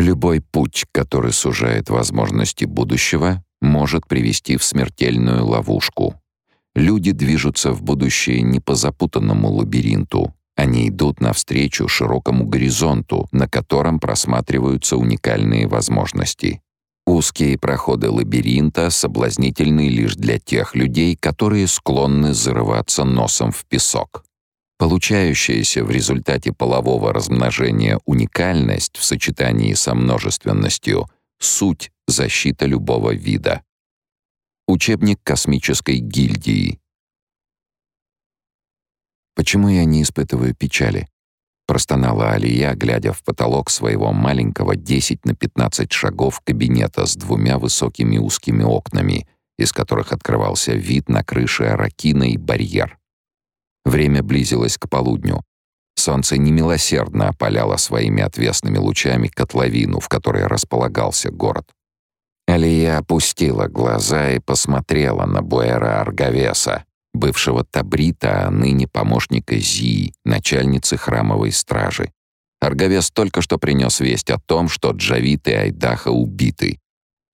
Любой путь, который сужает возможности будущего, может привести в смертельную ловушку. Люди движутся в будущее не по запутанному лабиринту, они идут навстречу широкому горизонту, на котором просматриваются уникальные возможности. Узкие проходы лабиринта соблазнительны лишь для тех людей, которые склонны зарываться носом в песок. Получающаяся в результате полового размножения уникальность в сочетании со множественностью — суть защита любого вида. Учебник космической гильдии. Почему я не испытываю печали? простонала Алия, глядя в потолок своего маленького 10 на 15 шагов кабинета с двумя высокими узкими окнами, из которых открывался вид на крыши Аракина и барьер. Время близилось к полудню. Солнце немилосердно опаляло своими отвесными лучами котловину, в которой располагался город. Алия опустила глаза и посмотрела на Буэра Аргавеса, бывшего Табрита, а ныне помощника Зии, начальницы храмовой стражи. Аргавес только что принес весть о том, что Джавит и Айдаха убиты.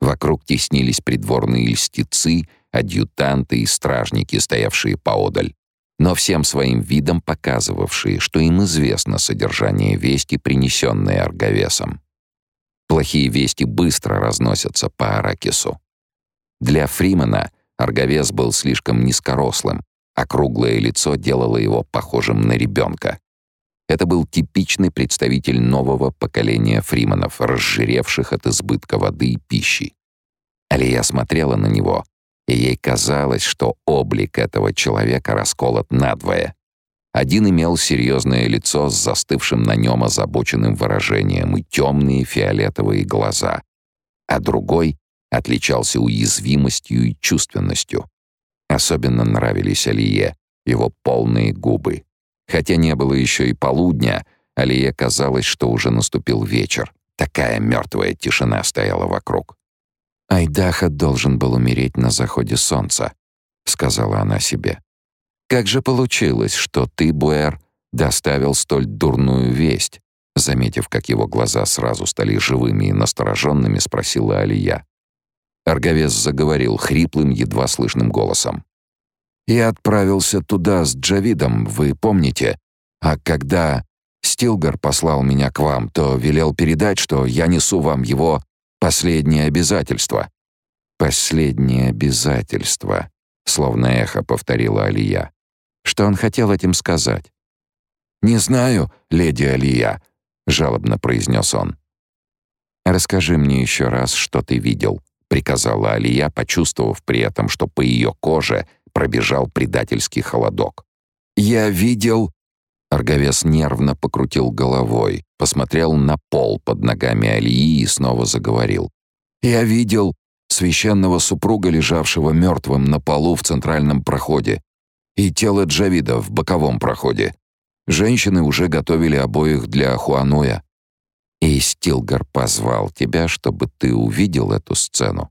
Вокруг теснились придворные льстецы, адъютанты и стражники, стоявшие поодаль, но всем своим видом показывавшие, что им известно содержание вести, принесенной Аргавесом. Плохие вести быстро разносятся по Аракису. Для Фримена Арговес был слишком низкорослым, а круглое лицо делало его похожим на ребенка. Это был типичный представитель нового поколения фриманов, разжиревших от избытка воды и пищи. Алия смотрела на него, и ей казалось, что облик этого человека расколот надвое. Один имел серьезное лицо с застывшим на нем озабоченным выражением и темные фиолетовые глаза, а другой отличался уязвимостью и чувственностью. Особенно нравились Алие его полные губы. Хотя не было еще и полудня, Алие казалось, что уже наступил вечер. Такая мертвая тишина стояла вокруг. «Айдаха должен был умереть на заходе солнца», — сказала она себе. «Как же получилось, что ты, Буэр, доставил столь дурную весть?» Заметив, как его глаза сразу стали живыми и настороженными, спросила Алия. Арговес заговорил хриплым, едва слышным голосом. «Я отправился туда с Джавидом, вы помните? А когда Стилгар послал меня к вам, то велел передать, что я несу вам его последнее обязательство». «Последнее обязательство», — словно эхо повторила Алия. Что он хотел этим сказать? «Не знаю, леди Алия», — жалобно произнес он. «Расскажи мне еще раз, что ты видел», — приказала Алия, почувствовав при этом, что по ее коже пробежал предательский холодок. «Я видел...» Арговес нервно покрутил головой, посмотрел на пол под ногами Алии и снова заговорил. «Я видел священного супруга, лежавшего мертвым на полу в центральном проходе, и тело Джавида в боковом проходе. Женщины уже готовили обоих для Хуануя. И Стилгар позвал тебя, чтобы ты увидел эту сцену.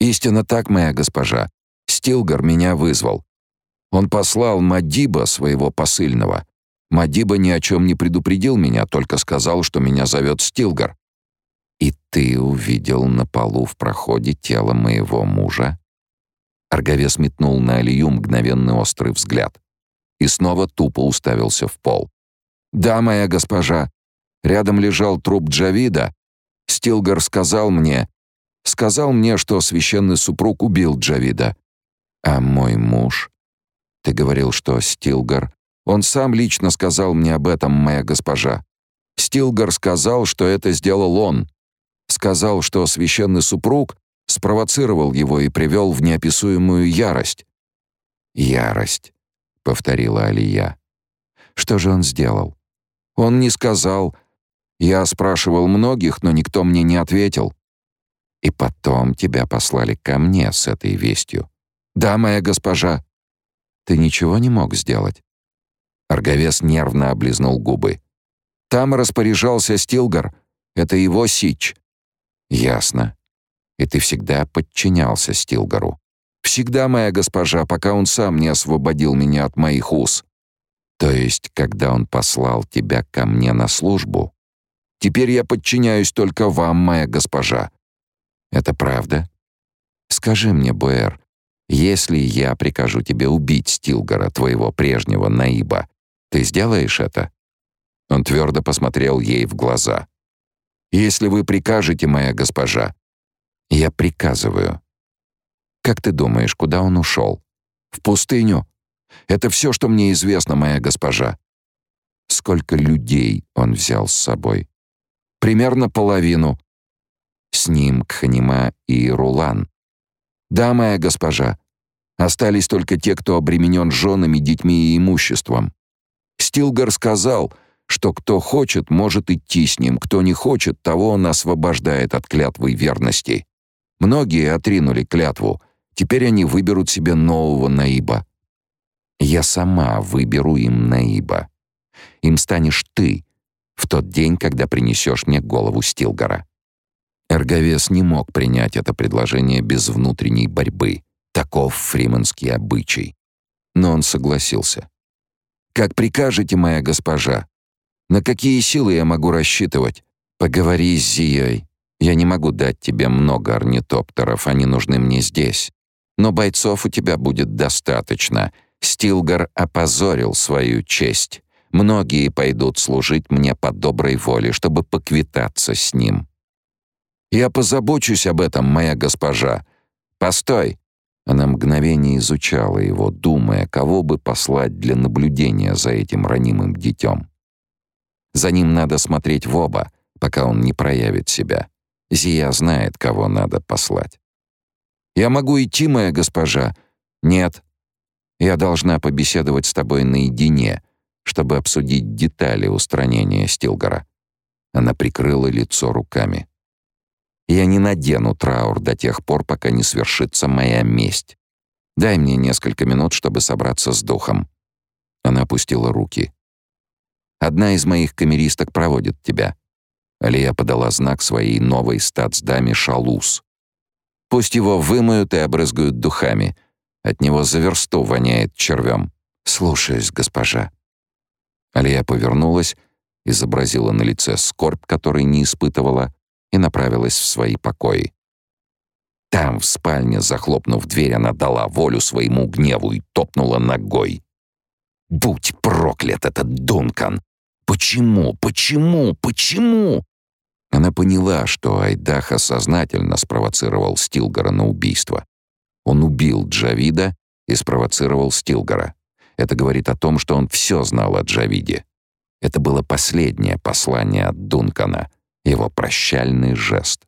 Истинно так, моя госпожа. Стилгар меня вызвал. Он послал Мадиба, своего посыльного. Мадиба ни о чем не предупредил меня, только сказал, что меня зовет Стилгар. И ты увидел на полу в проходе тело моего мужа? Арговес метнул на Алию мгновенный острый взгляд и снова тупо уставился в пол. «Да, моя госпожа, Рядом лежал труп Джавида. Стилгар сказал мне, сказал мне, что священный супруг убил Джавида. А мой муж? Ты говорил, что Стилгар... Он сам лично сказал мне об этом, моя госпожа. Стилгар сказал, что это сделал он. Сказал, что священный супруг спровоцировал его и привел в неописуемую ярость. «Ярость», — повторила Алия. «Что же он сделал?» «Он не сказал, я спрашивал многих, но никто мне не ответил. И потом тебя послали ко мне с этой вестью. Да, моя госпожа. Ты ничего не мог сделать. Арговес нервно облизнул губы. Там распоряжался Стилгар. Это его сич. Ясно. И ты всегда подчинялся Стилгару. Всегда, моя госпожа, пока он сам не освободил меня от моих уз. То есть, когда он послал тебя ко мне на службу, Теперь я подчиняюсь только вам, моя госпожа». «Это правда?» «Скажи мне, Буэр, если я прикажу тебе убить Стилгора, твоего прежнего Наиба, ты сделаешь это?» Он твердо посмотрел ей в глаза. «Если вы прикажете, моя госпожа, я приказываю». «Как ты думаешь, куда он ушел? В пустыню? Это все, что мне известно, моя госпожа». «Сколько людей он взял с собой?» «Примерно половину». «С ним Кханима и Рулан». «Да, моя госпожа. Остались только те, кто обременен женами, детьми и имуществом. Стилгар сказал, что кто хочет, может идти с ним, кто не хочет, того он освобождает от клятвы верности. Многие отринули клятву, теперь они выберут себе нового Наиба. Я сама выберу им Наиба. Им станешь ты в тот день, когда принесешь мне голову Стилгара. Эрговес не мог принять это предложение без внутренней борьбы. Таков фриманский обычай. Но он согласился. «Как прикажете, моя госпожа. На какие силы я могу рассчитывать? Поговори с Зией. Я не могу дать тебе много орнитоптеров, они нужны мне здесь. Но бойцов у тебя будет достаточно. Стилгар опозорил свою честь. Многие пойдут служить мне по доброй воле, чтобы поквитаться с ним. Я позабочусь об этом, моя госпожа. Постой, она мгновение изучала его, думая, кого бы послать для наблюдения за этим ранимым детем. За ним надо смотреть в оба, пока он не проявит себя. Зия знает, кого надо послать. «Я могу идти, моя госпожа?» «Нет. Я должна побеседовать с тобой наедине, чтобы обсудить детали устранения Стилгора». Она прикрыла лицо руками. Я не надену траур до тех пор, пока не свершится моя месть. Дай мне несколько минут, чтобы собраться с духом». Она опустила руки. «Одна из моих камеристок проводит тебя». Алия подала знак своей новой статсдаме Шалус. «Пусть его вымоют и обрызгают духами. От него за версту воняет червем. Слушаюсь, госпожа». Алия повернулась, изобразила на лице скорбь, которой не испытывала, и направилась в свои покои. Там, в спальне, захлопнув дверь, она дала волю своему гневу и топнула ногой. «Будь проклят этот Дункан! Почему, почему, почему?» Она поняла, что Айдаха сознательно спровоцировал Стилгора на убийство. Он убил Джавида и спровоцировал Стилгора. Это говорит о том, что он все знал о Джавиде. Это было последнее послание от Дункана — его прощальный жест.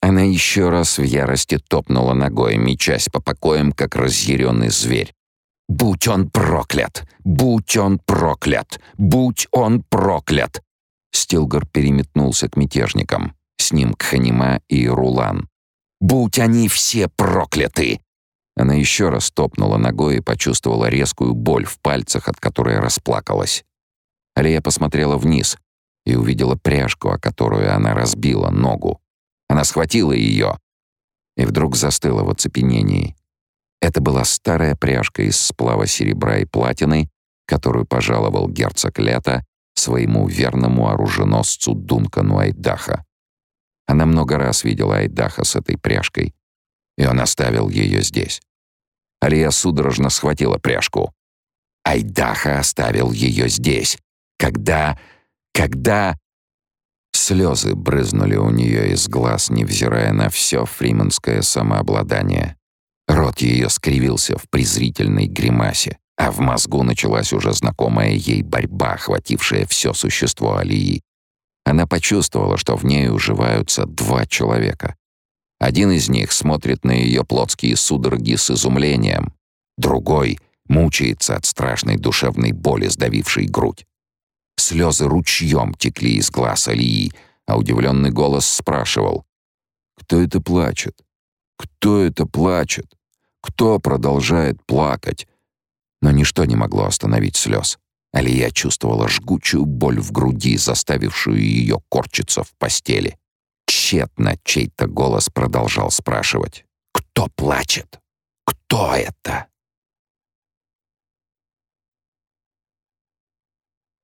Она еще раз в ярости топнула ногой, мечась по покоям, как разъяренный зверь. «Будь он проклят! Будь он проклят! Будь он проклят!» Стилгар переметнулся к мятежникам. С ним Кханима и Рулан. «Будь они все прокляты!» Она еще раз топнула ногой и почувствовала резкую боль в пальцах, от которой расплакалась. Алия посмотрела вниз и увидела пряжку, о которую она разбила ногу. Она схватила ее и вдруг застыла в оцепенении. Это была старая пряжка из сплава серебра и платины, которую пожаловал герцог Лето своему верному оруженосцу Дункану Айдаха. Она много раз видела Айдаха с этой пряжкой, и он оставил ее здесь. Алия судорожно схватила пряжку. Айдаха оставил ее здесь, когда когда... Слезы брызнули у нее из глаз, невзирая на все фриманское самообладание. Рот ее скривился в презрительной гримасе, а в мозгу началась уже знакомая ей борьба, охватившая все существо Алии. Она почувствовала, что в ней уживаются два человека. Один из них смотрит на ее плотские судороги с изумлением, другой мучается от страшной душевной боли, сдавившей грудь. Слезы ручьем текли из глаз Алии, а удивленный голос спрашивал. «Кто это плачет? Кто это плачет? Кто продолжает плакать?» Но ничто не могло остановить слез. Алия чувствовала жгучую боль в груди, заставившую ее корчиться в постели. Тщетно чей-то голос продолжал спрашивать. «Кто плачет? Кто это?»